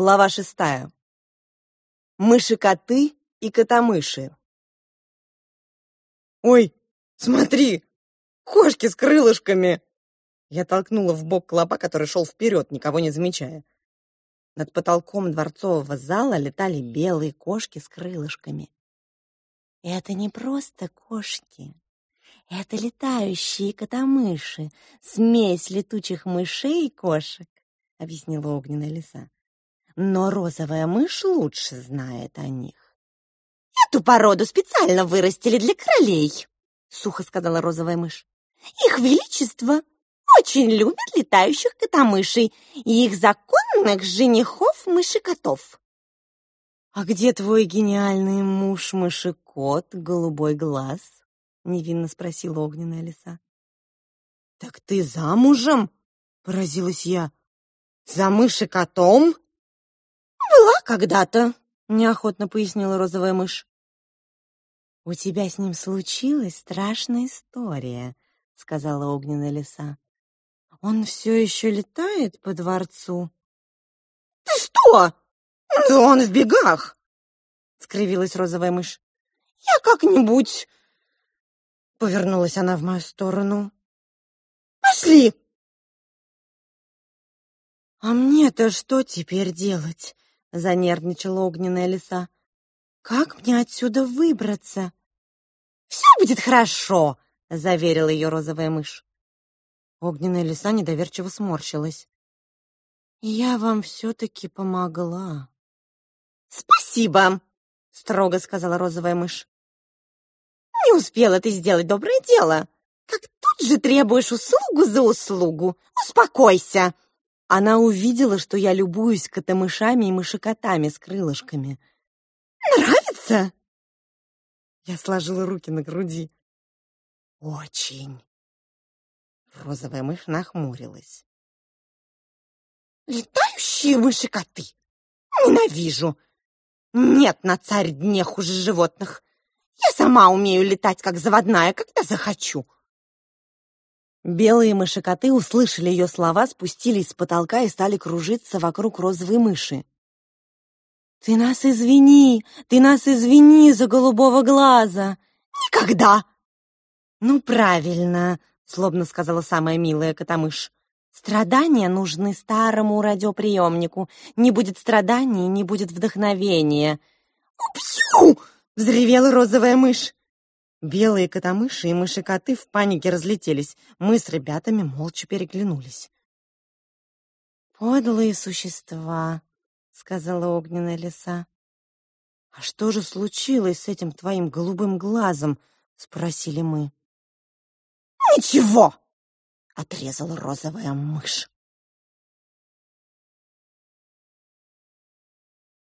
Глава шестая. Мыши-коты и котомыши. «Ой, смотри! Кошки с крылышками!» Я толкнула в бок клопа, который шел вперед, никого не замечая. Над потолком дворцового зала летали белые кошки с крылышками. «Это не просто кошки. Это летающие котомыши, смесь летучих мышей и кошек», — объяснила огненная лиса но розовая мышь лучше знает о них. «Эту породу специально вырастили для королей», — сухо сказала розовая мышь. «Их величество очень любят летающих котомышей и их законных женихов-мышекотов». «А где твой гениальный муж-мышекот, голубой глаз?» — невинно спросила огненная лиса. «Так ты замужем?» — поразилась я. «За мышекотом?» «Была когда-то», — неохотно пояснила розовая мышь. «У тебя с ним случилась страшная история», — сказала огненная лиса. «Он все еще летает по дворцу?» «Ты что? Да он в бегах!» — скривилась розовая мышь. «Я как-нибудь...» Повернулась она в мою сторону. «Пошли!» «А мне-то что теперь делать?» — занервничала огненная лиса. «Как мне отсюда выбраться?» «Все будет хорошо!» — заверила ее розовая мышь. Огненная лиса недоверчиво сморщилась. «Я вам все-таки помогла». «Спасибо!» — строго сказала розовая мышь. «Не успела ты сделать доброе дело, как тут же требуешь услугу за услугу. Успокойся!» Она увидела, что я любуюсь котомышами и мышекотами с крылышками. «Нравится?» Я сложила руки на груди. «Очень». Розовая мышь нахмурилась. «Летающие мышекоты! Ненавижу! Нет на царь дне хуже животных. Я сама умею летать, как заводная, когда захочу». Белые мыши-коты услышали ее слова, спустились с потолка и стали кружиться вокруг розовой мыши. «Ты нас извини! Ты нас извини за голубого глаза!» «Никогда!» «Ну, правильно!» — злобно сказала самая милая котомышь. «Страдания нужны старому радиоприемнику. Не будет страданий, не будет вдохновения». «Упсю!» — взревела розовая мышь. Белые котомыши и мыши-коты в панике разлетелись. Мы с ребятами молча переглянулись. «Подлые существа», — сказала огненная лиса. «А что же случилось с этим твоим голубым глазом?» — спросили мы. «Ничего!» — отрезала розовая мышь.